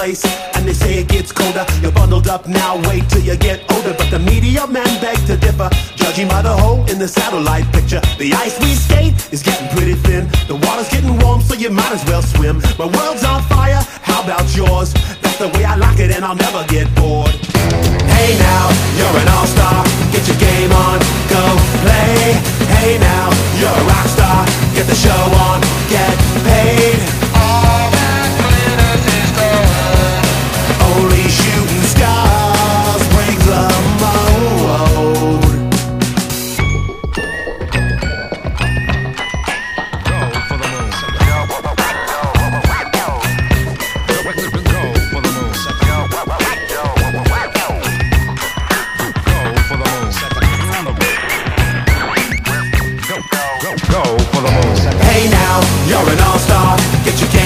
Place, and they say it gets colder. You're bundled up now, wait till you get older. But the media men beg to differ, judging by the hole in the satellite picture. The ice we skate is getting pretty thin. The water's getting warm, so you might as well swim. My world's on fire, how about yours? That's the way I like it, and I'll never get bored. Hey now,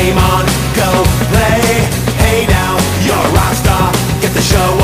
game on, go play. Hey now, you're a rock star. Get the show